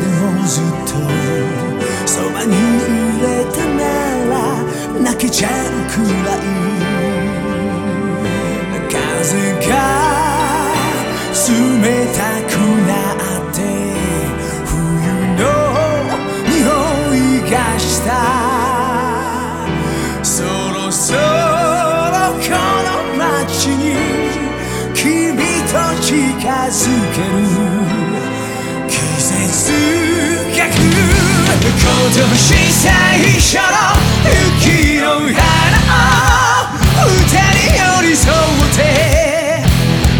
でもずっとそばにいれたなら泣けちゃうくらい風が冷たくなって冬の匂いがしたそろそろこの街に君と近づける今年最初の雪の花を二人寄り添って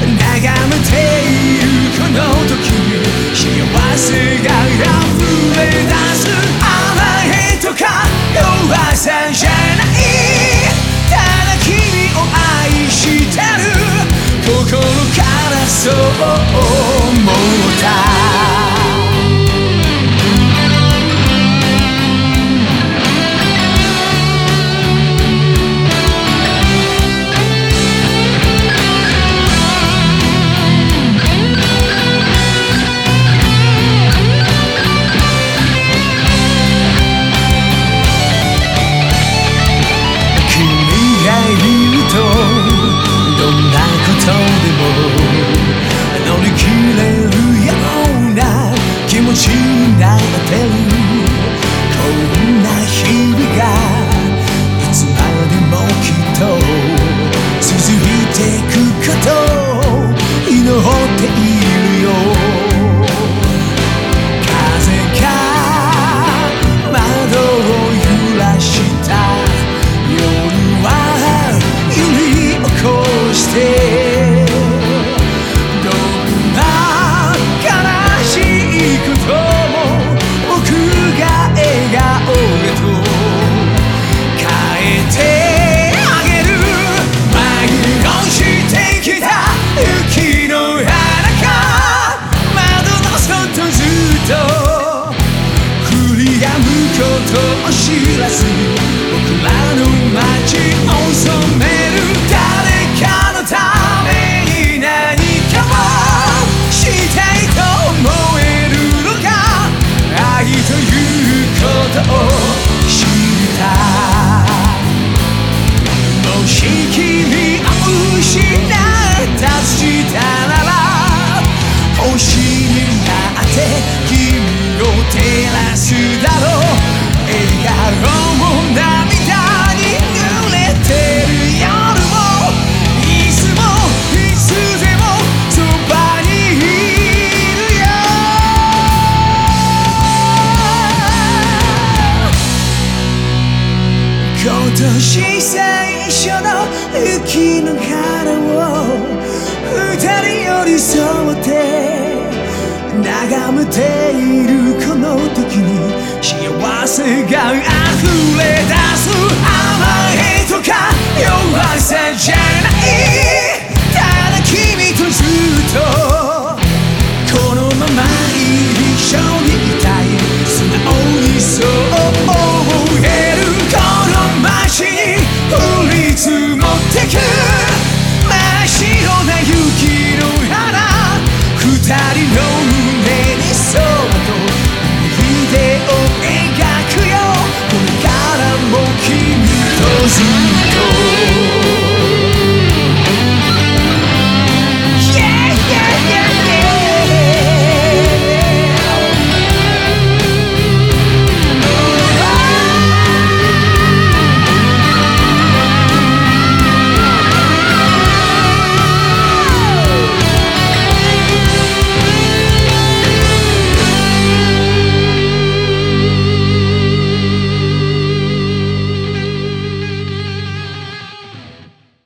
眺めているこの時に幸せが溢れ出す甘えとか弱さじゃないただ君を愛してる心からそう思った。ことを知らず僕らの街を染める誰かのために何かをしたいと思えるのか愛ということを知ったもし君を失ったとしたなら星になって君を照らすだ年最初の雪の花を二人寄り添って眺めているこの時に幸せが溢れ出す。to